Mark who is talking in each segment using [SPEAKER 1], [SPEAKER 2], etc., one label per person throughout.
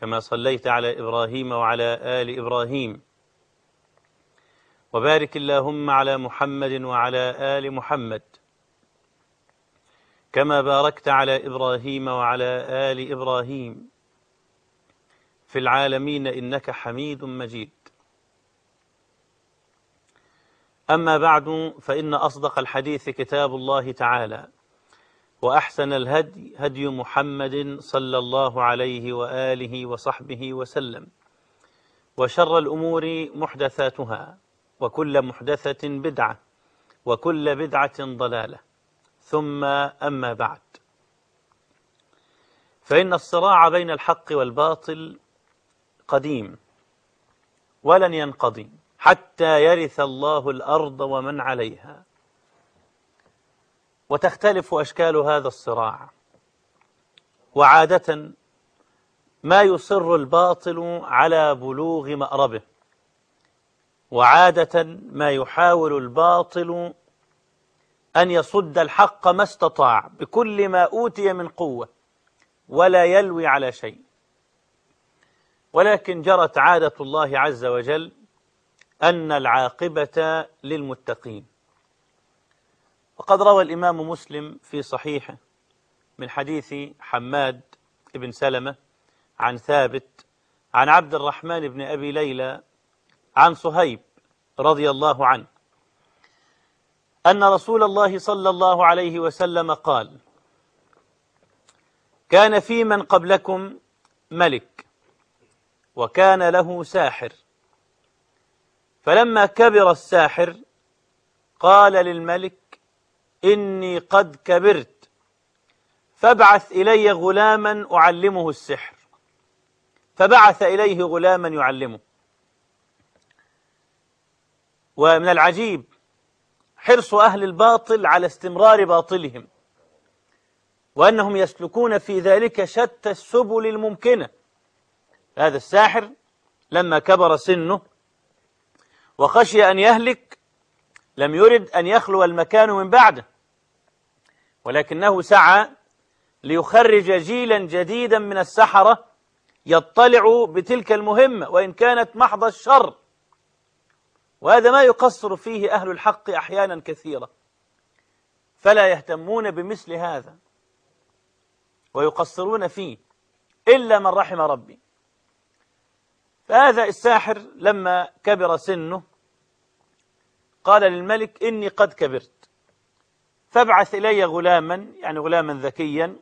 [SPEAKER 1] كما صليت على إبراهيم وعلى آل إبراهيم وبارك اللهم على محمد وعلى آل محمد كما باركت على إبراهيم وعلى آل إبراهيم في العالمين إنك حميد مجيد أما بعد فإن أصدق الحديث كتاب الله تعالى وأحسن الهدي هدي محمد صلى الله عليه وآله وصحبه وسلم وشر الأمور محدثاتها وكل محدثة بدعة وكل بدعة ضلالة ثم أما بعد فإن الصراع بين الحق والباطل قديم ولن ينقضي حتى يرث الله الأرض ومن عليها وتختلف أشكال هذا الصراع وعادة ما يصر الباطل على بلوغ مأربه وعادة ما يحاول الباطل أن يصد الحق ما استطاع بكل ما أوتي من قوة ولا يلوي على شيء ولكن جرت عادة الله عز وجل أن العاقبة للمتقين وقد روى الإمام مسلم في صحيحه من حديث حماد بن سلمة عن ثابت عن عبد الرحمن بن أبي ليلى عن صهيب رضي الله عنه أن رسول الله صلى الله عليه وسلم قال كان في من قبلكم ملك وكان له ساحر فلما كبر الساحر قال للملك إني قد كبرت فابعث إلي غلاما أعلمه السحر فبعث إليه غلاما يعلمه ومن العجيب حرص أهل الباطل على استمرار باطلهم وأنهم يسلكون في ذلك شتى السبل الممكنة هذا الساحر لما كبر سنه وخشي أن يهلك لم يرد أن يخلو المكان من بعده ولكنه سعى ليخرج جيلا جديدا من السحرة يطلع بتلك المهمة وإن كانت محض الشر وهذا ما يقصر فيه أهل الحق أحيانا كثيرة فلا يهتمون بمثل هذا ويقصرون فيه إلا من رحم ربي فهذا الساحر لما كبر سنه قال للملك إني قد كبرت فابعث إلي غلاما يعني غلاما ذكيا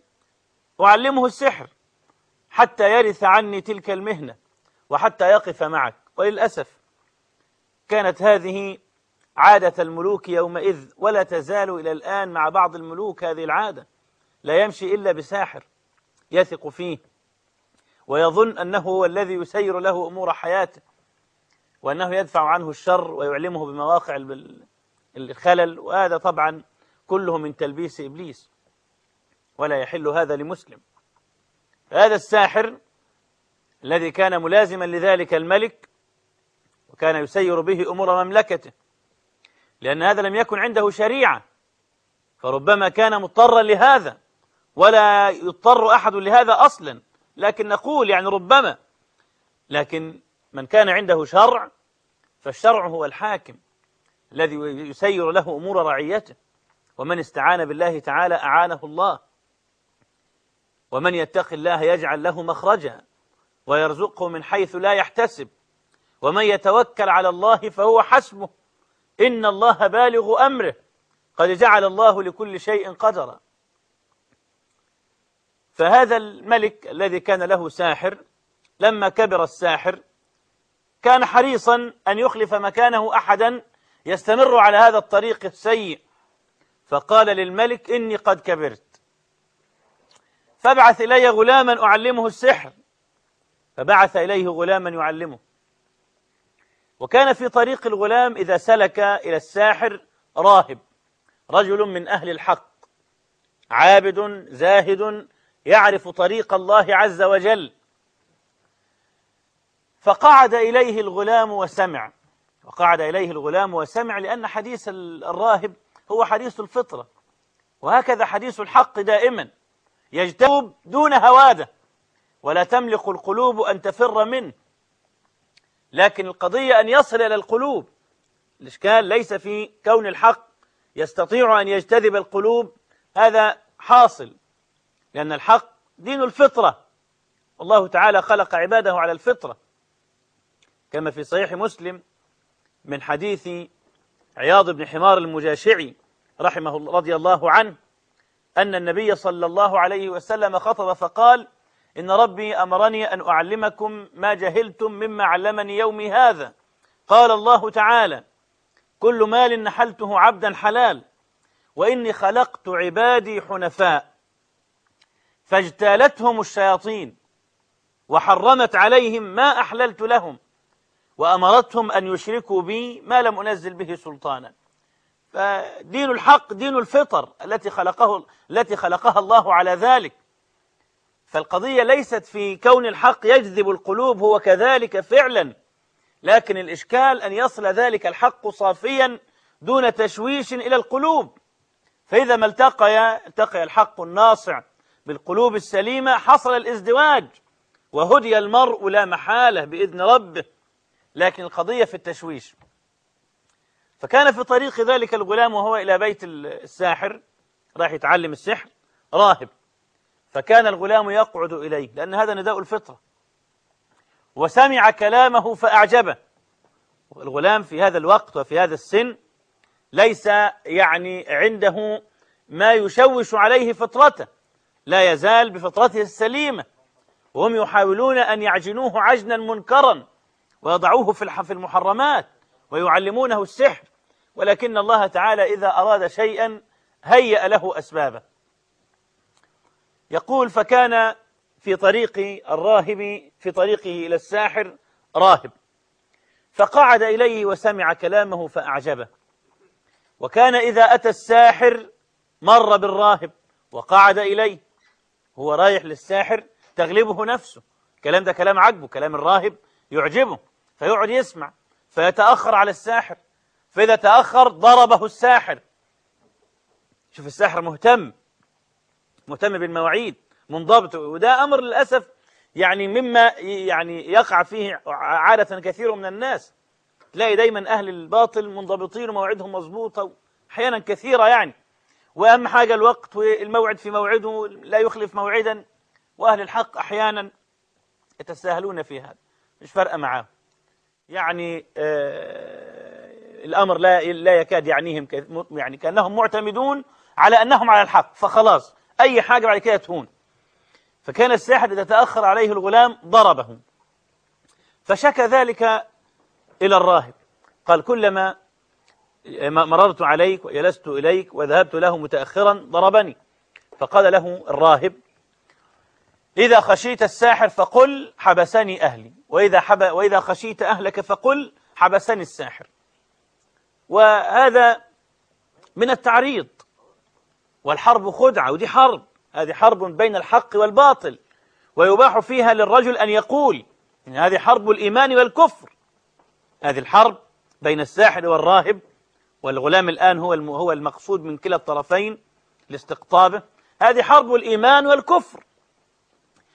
[SPEAKER 1] وعلمه السحر حتى يرث عني تلك المهنة وحتى يقف معك وللأسف كانت هذه عادة الملوك يومئذ ولا تزال إلى الآن مع بعض الملوك هذه العادة لا يمشي إلا بساحر يثق فيه ويظن أنه هو الذي يسير له أمور حياته وأنه يدفع عنه الشر ويعلمه بمواقع الخلل وهذا طبعا كله من تلبيس إبليس ولا يحل هذا لمسلم هذا الساحر الذي كان ملازما لذلك الملك وكان يسير به أمور مملكته لأن هذا لم يكن عنده شريعة فربما كان مضطرا لهذا ولا يضطر أحد لهذا أصلا لكن نقول يعني ربما لكن من كان عنده شرع فالشرع هو الحاكم الذي يسير له أمور رعيته ومن استعان بالله تعالى أعانه الله ومن يتق الله يجعل له مخرجا ويرزقه من حيث لا يحتسب ومن يتوكل على الله فهو حسبه إن الله بالغ أمره قد جعل الله لكل شيء قدرا فهذا الملك الذي كان له ساحر لما كبر الساحر كان حريصا أن يخلف مكانه أحدا يستمر على هذا الطريق السيء فقال للملك إني قد كبرت فابعث إلي غلاما أعلمه السحر فبعث إليه غلاما يعلمه وكان في طريق الغلام إذا سلك إلى الساحر راهب رجل من أهل الحق عابد زاهد يعرف طريق الله عز وجل فقعد إليه الغلام وسمع وقعد إليه الغلام وسمع لأن حديث الراهب هو حديث الفطرة وهكذا حديث الحق دائما يجتوب دون هواده ولا تملك القلوب أن تفر منه لكن القضية أن يصل إلى القلوب الإشكال ليس في كون الحق يستطيع أن يجتذب القلوب هذا حاصل لأن الحق دين الفطرة والله تعالى خلق عباده على الفطره كما في صحيح مسلم من حديث عياض بن حمار المجاشعي رحمه الله رضي الله عنه أن النبي صلى الله عليه وسلم خطب فقال إن ربي أمرني أن أعلمكم ما جهلتم مما علمني يومي هذا قال الله تعالى كل مال نحلته عبدا حلال وإني خلقت عبادي حنفاء فاجتالتهم الشياطين وحرمت عليهم ما أحللت لهم وأمرتهم أن يشركوا بي ما لم أنزل به سلطانا فدين الحق دين الفطر التي خلقه التي خلقها الله على ذلك فالقضية ليست في كون الحق يجذب القلوب هو كذلك فعلا لكن الإشكال أن يصل ذلك الحق صافيا دون تشويش إلى القلوب فإذا ما التقي التقي الحق الناصع بالقلوب السليمة حصل الازدواج وهدي المرء لا محالة بإذن ربه لكن القضية في التشويش فكان في طريق ذلك الغلام وهو إلى بيت الساحر راح يتعلم السحر راهب فكان الغلام يقعد إليه لأن هذا نداء الفطرة وسمع كلامه فأعجبه الغلام في هذا الوقت وفي هذا السن ليس يعني عنده ما يشوش عليه فطرته لا يزال بفطرته السليمة وهم يحاولون أن يعجنوه عجنا منكرا ويضعوه في المحرمات ويعلمونه السحر ولكن الله تعالى إذا أراد شيئا هيأ له أسبابه يقول فكان في طريق الراهب في طريقه إلى الساحر راهب فقعد إليه وسمع كلامه فأعجبه وكان إذا أتى الساحر مر بالراهب وقعد إليه هو رايح للساحر تغلبه نفسه كلام ده كلام عجبه كلام الراهب يعجبه فيقعد يسمع فيتأخر على الساحر فإذا تأخر ضربه الساحر شوف الساحر مهتم مهتم بالمواعيد منضبط وده أمر للأسف يعني مما يعني يقع فيه عادة كثير من الناس تلاقي دايما أهل الباطل منضبطين ومواعيدهم مظبوطة أحيانا كثيرة يعني وأهم حاجة الوقت والموعد في موعده لا يخلف موعدا وأهل الحق أحيانا يتساهلون في هذا مش فارقة معاه يعني آه، الأمر لا لا يكاد يعنيهم يعني كأنهم معتمدون على أنهم على الحق فخلاص أي حاجة بعد كده تهون فكان الساحر إذا تأخر عليه الغلام ضربه فشكى ذلك إلى الراهب قال كلما مررت عليك وجلست إليك وذهبت له متأخرا ضربني فقال له الراهب إذا خشيت الساحر فقل حبسني أهلي وإذا, حب وإذا خشيت أهلك فقل حبسني الساحر وهذا من التعريض والحرب خدعة ودي حرب هذه حرب بين الحق والباطل ويباح فيها للرجل أن يقول إن هذه حرب الإيمان والكفر هذه الحرب بين الساحر والراهب والغلام الآن هو هو المقصود من كلا الطرفين لاستقطابه هذه حرب الإيمان والكفر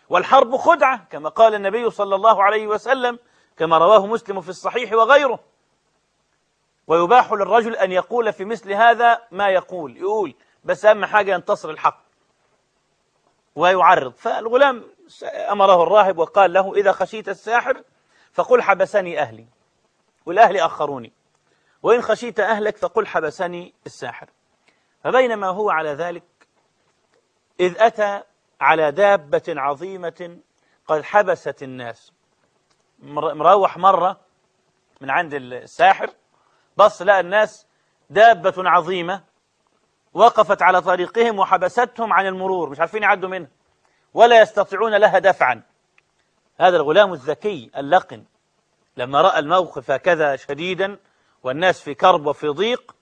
[SPEAKER 1] والحرب خدعة كما قال النبي صلى الله عليه وسلم كما رواه مسلم في الصحيح وغيره ويباح للرجل أن يقول في مثل هذا ما يقول يقول بس أهم حاجة ينتصر الحق ويعرض فالغلام أمره الراهب وقال له إذا خشيت الساحر فقل حبسني أهلي والأهل أخروني وإن خشيت أهلك فقل حبسني الساحر فبينما هو على ذلك إذ أتى على دابة عظيمة قد حبست الناس مروح مرة من عند الساحر بص لقى الناس دابة عظيمة وقفت على طريقهم وحبستهم عن المرور مش عارفين يعدوا منها ولا يستطيعون لها دفعا هذا الغلام الذكي اللقن لما رأى الموقف هكذا شديدا والناس في كرب وفي ضيق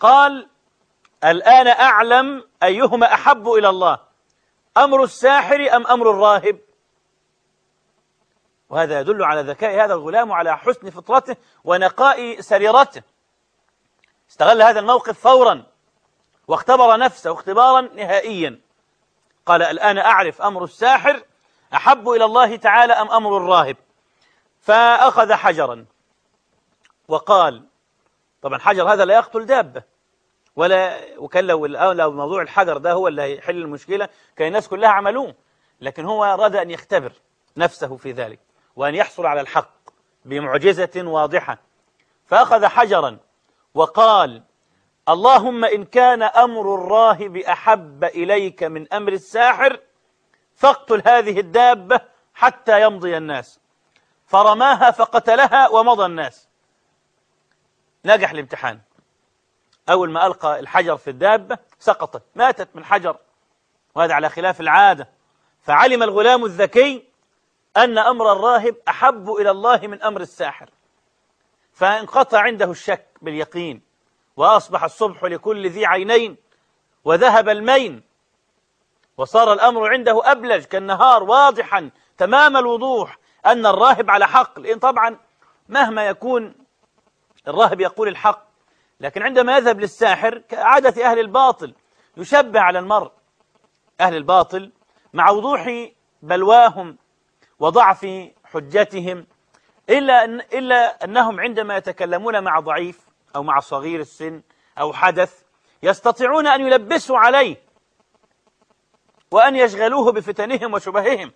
[SPEAKER 1] قال الآن أعلم أيهما أحب إلى الله أمر الساحر أم أمر الراهب وهذا يدل على ذكاء هذا الغلام وعلى حسن فطرته ونقاء سريرته استغل هذا الموقف فورا واختبر نفسه اختبارا نهائيا قال الآن أعرف أمر الساحر أحب إلى الله تعالى أم أمر الراهب فأخذ حجرا وقال طبعا حجر هذا لا يقتل دابة ولا وكان لو لو موضوع الحجر ده هو اللي هيحل المشكلة كان الناس كلها عملوه لكن هو أراد أن يختبر نفسه في ذلك وأن يحصل على الحق بمعجزة واضحة فأخذ حجرا وقال اللهم إن كان أمر الراهب أحب إليك من أمر الساحر فاقتل هذه الدابة حتى يمضي الناس فرماها فقتلها ومضى الناس نجح الامتحان أول ما ألقى الحجر في الدابة سقطت ماتت من حجر وهذا على خلاف العادة فعلم الغلام الذكي أن أمر الراهب أحب إلى الله من أمر الساحر فانقطع عنده الشك باليقين وأصبح الصبح لكل ذي عينين وذهب المين وصار الأمر عنده أبلج كالنهار واضحا تمام الوضوح أن الراهب على حق لأن طبعا مهما يكون الراهب يقول الحق لكن عندما يذهب للساحر كعادة أهل الباطل يشبع على المرء أهل الباطل مع وضوح بلواهم وضعف حجتهم إلا, أن إلا أنهم عندما يتكلمون مع ضعيف أو مع صغير السن أو حدث يستطيعون أن يلبسوا عليه وأن يشغلوه بفتنهم وشبههم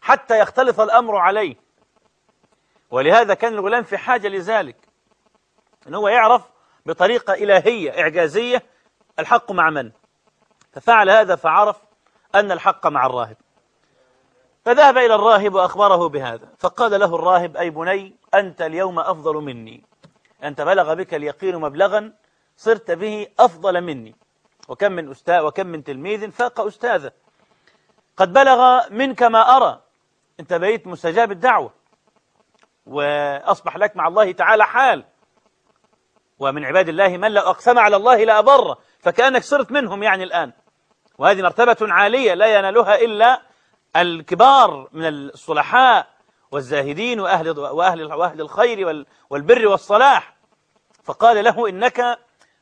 [SPEAKER 1] حتى يختلط الأمر عليه ولهذا كان الغلام في حاجة لذلك أن هو يعرف بطريقة إلهية إعجازية الحق مع من ففعل هذا فعرف أن الحق مع الراهب فذهب إلى الراهب وأخبره بهذا فقال له الراهب أي بني أنت اليوم أفضل مني أنت بلغ بك اليقين مبلغا صرت به أفضل مني وكم من أستاذ وكم من تلميذ فاق أستاذه قد بلغ منك ما أرى أنت بقيت مستجاب الدعوة وأصبح لك مع الله تعالى حال ومن عباد الله من لو أقسم على الله لأبر فكأنك صرت منهم يعني الآن وهذه مرتبة عالية لا ينالها إلا الكبار من الصلحاء والزاهدين وأهل, وأهل, وأهل الخير والبر والصلاح فقال له إنك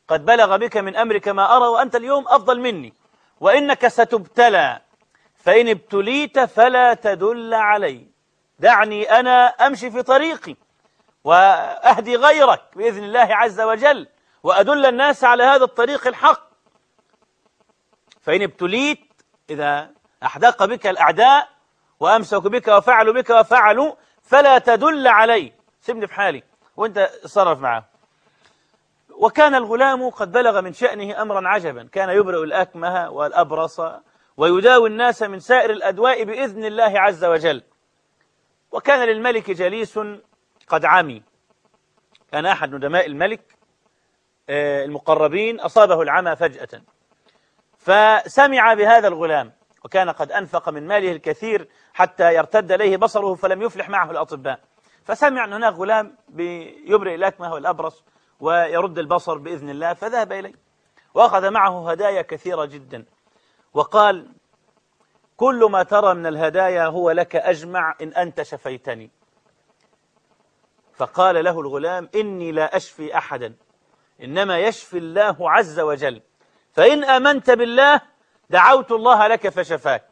[SPEAKER 1] قد بلغ بك من أمرك ما أرى وأنت اليوم أفضل مني وإنك ستبتلى فإن ابتليت فلا تدل علي دعني أنا أمشي في طريقي وأهدي غيرك بإذن الله عز وجل وأدل الناس على هذا الطريق الحق فإن ابتليت إذا أحدق بك الأعداء وأمسكوا بك وفعلوا بك وفعلوا فلا تدل علي سيبني في حالي وانت اتصرف معه وكان الغلام قد بلغ من شأنه أمرا عجبا كان يبرئ الأكمه والأبرص ويداوي الناس من سائر الأدواء بإذن الله عز وجل وكان للملك جليس قد عمي كان أحد ندماء الملك آه، المقربين أصابه العمى فجأة فسمع بهذا الغلام وكان قد أنفق من ماله الكثير حتى يرتد إليه بصره فلم يفلح معه الأطباء فسمع أن هناك غلام يبرئ الأكمة والأبرص ويرد البصر بإذن الله فذهب إليه وأخذ معه هدايا كثيرة جدا وقال كل ما ترى من الهدايا هو لك أجمع إن أنت شفيتني فقال له الغلام إني لا أشفي أحدا إنما يشفي الله عز وجل فإن آمنت بالله دعوت الله لك فشفاك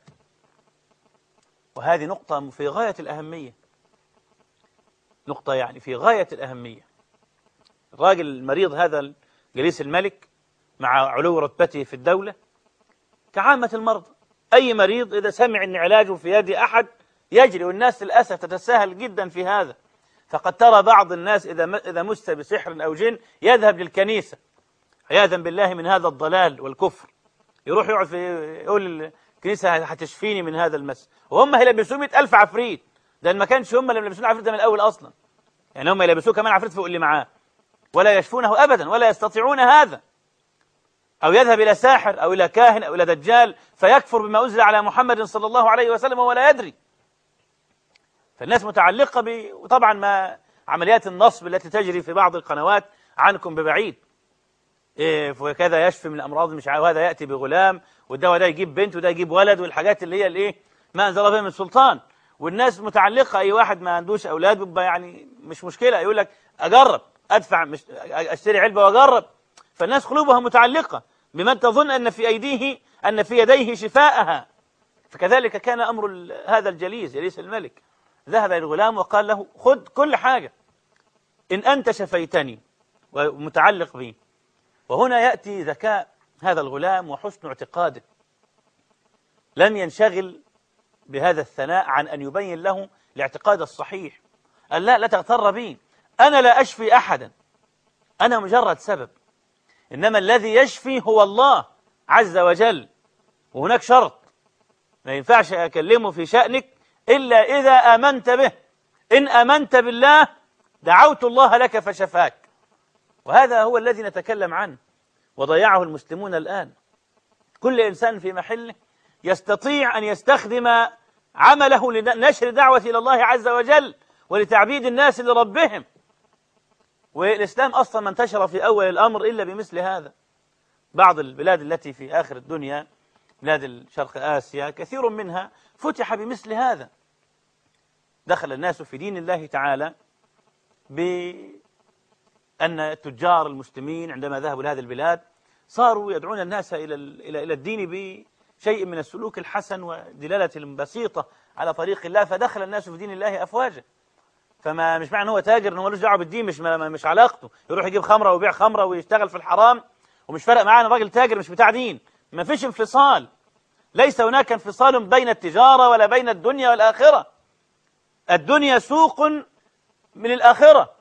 [SPEAKER 1] وهذه نقطة في غاية الأهمية نقطة يعني في غاية الأهمية الراجل المريض هذا جليس الملك مع علو رتبته في الدولة كعامة المرضى أي مريض إذا سمع أن علاجه في يد أحد يجري والناس للأسف تتساهل جدا في هذا فقد ترى بعض الناس إذا إذا مست بسحر أو جن يذهب للكنيسة عياذا بالله من هذا الضلال والكفر يروح يقعد في يقول الكنيسة هتشفيني من هذا المس وهم هيلبسوه 100000 عفريت ده ما كانش هم اللي لبسوه العفريت ده من الأول أصلا يعني هم يلبسوه كمان عفريت فوق اللي معاه ولا يشفونه أبدا ولا يستطيعون هذا أو يذهب إلى ساحر أو إلى كاهن أو إلى دجال فيكفر بما أنزل على محمد صلى الله عليه وسلم ولا يدري فالناس متعلقة ب وطبعا ما عمليات النصب التي تجري في بعض القنوات عنكم ببعيد إيه وكذا يشفي من الأمراض مش عارف هذا يأتي بغلام والدواء ده يجيب بنت وده يجيب ولد والحاجات اللي هي الايه ما أنزل بها من سلطان والناس متعلقة أي واحد ما عندوش أولاد بيبقى يعني مش مشكلة يقول لك أجرب أدفع مش أشتري علبة وأجرب فالناس قلوبها متعلقة بمن تظن أن في أيديه أن في يديه شفاءها فكذلك كان أمر هذا الجليس جليس الملك ذهب إلى الغلام وقال له خذ كل حاجة إن أنت شفيتني ومتعلق بي وهنا يأتي ذكاء هذا الغلام وحسن اعتقاده لم ينشغل بهذا الثناء عن أن يبين له الاعتقاد الصحيح قال لا لا تغتر بي أنا لا أشفي أحدا أنا مجرد سبب إنما الذي يشفي هو الله عز وجل وهناك شرط ما ينفعش أكلمه في شأنك إلا إذا آمنت به إن آمنت بالله دعوت الله لك فشفاك وهذا هو الذي نتكلم عنه وضيعه المسلمون الآن كل إنسان في محله يستطيع أن يستخدم عمله لنشر دعوة إلى الله عز وجل ولتعبيد الناس لربهم والإسلام أصلا ما انتشر في أول الأمر إلا بمثل هذا بعض البلاد التي في آخر الدنيا بلاد الشرق آسيا كثير منها فتح بمثل هذا دخل الناس في دين الله تعالى بأن التجار المسلمين عندما ذهبوا لهذه البلاد صاروا يدعون الناس إلى إلى الدين بشيء من السلوك الحسن ودلالة بسيطة على طريق الله فدخل الناس في دين الله أفواجا فما مش معنى هو تاجر انه ملوش دعوه بالدين مش مش علاقته يروح يجيب خمره ويبيع خمره ويشتغل في الحرام ومش فارق معاه راجل تاجر مش بتاع دين ما فيش انفصال ليس هناك انفصال بين التجارة ولا بين الدنيا والآخرة الدنيا سوق من الآخرة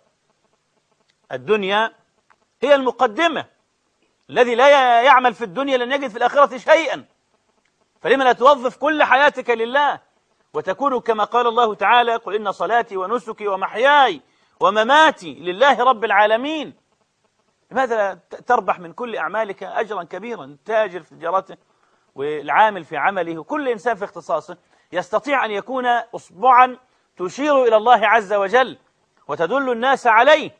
[SPEAKER 1] الدنيا هي المقدمة الذي لا يعمل في الدنيا لن يجد في الآخرة شيئا فلما لا توظف كل حياتك لله وتكون كما قال الله تعالى قل إن صلاتي ونسكي ومحياي ومماتي لله رب العالمين لماذا تربح من كل أعمالك أجرا كبيرا تاجر في تجارته والعامل في عمله كل إنسان في اختصاصه يستطيع أن يكون أصبعا تشير إلى الله عز وجل وتدل الناس عليه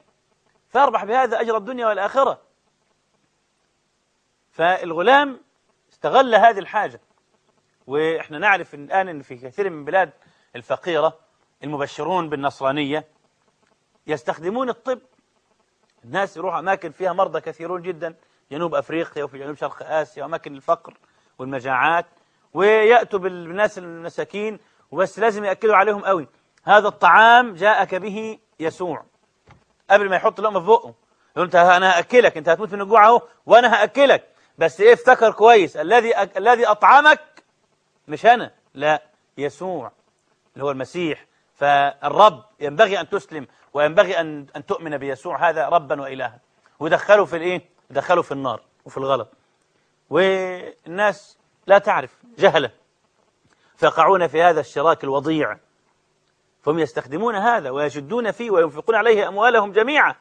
[SPEAKER 1] فاربح بهذا أجر الدنيا والآخرة فالغلام استغل هذه الحاجة وإحنا نعرف الآن أن في كثير من البلاد الفقيرة المبشرون بالنصرانية يستخدمون الطب الناس يروحوا أماكن فيها مرضى كثيرون جدا جنوب أفريقيا وفي جنوب شرق آسيا وأماكن الفقر والمجاعات ويأتوا بالناس المساكين وبس لازم يأكلوا عليهم قوي هذا الطعام جاءك به يسوع قبل ما يحط لقمة في بقه يقول انت انا هاكلك انت هتموت من الجوع اهو وانا هاكلك بس ايه افتكر كويس الذي أك... الذي اطعمك مش انا لا يسوع اللي هو المسيح فالرب ينبغي ان تسلم وينبغي ان ان تؤمن بيسوع هذا ربا والها ودخله في الايه دخله في النار وفي الغلط والناس لا تعرف جهلة فيقعون في هذا الشراك الوضيع فهم يستخدمون هذا ويشدون فيه وينفقون عليه أموالهم جميعا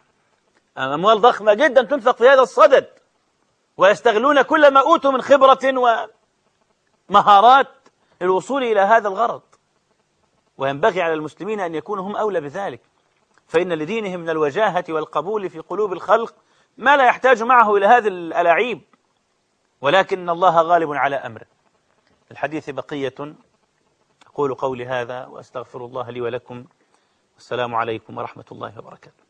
[SPEAKER 1] أموال ضخمة جدا تنفق في هذا الصدد ويستغلون كل ما أوتوا من خبرة ومهارات للوصول إلى هذا الغرض وينبغي على المسلمين أن يكونوا هم أولى بذلك فإن لدينهم من الوجاهة والقبول في قلوب الخلق ما لا يحتاج معه إلى هذه الألاعيب ولكن الله غالب على أمره الحديث بقية أقول قولي هذا وأستغفر الله لي ولكم والسلام عليكم ورحمة الله وبركاته